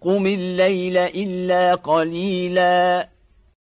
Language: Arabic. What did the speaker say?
قم الليل إلا قليلاً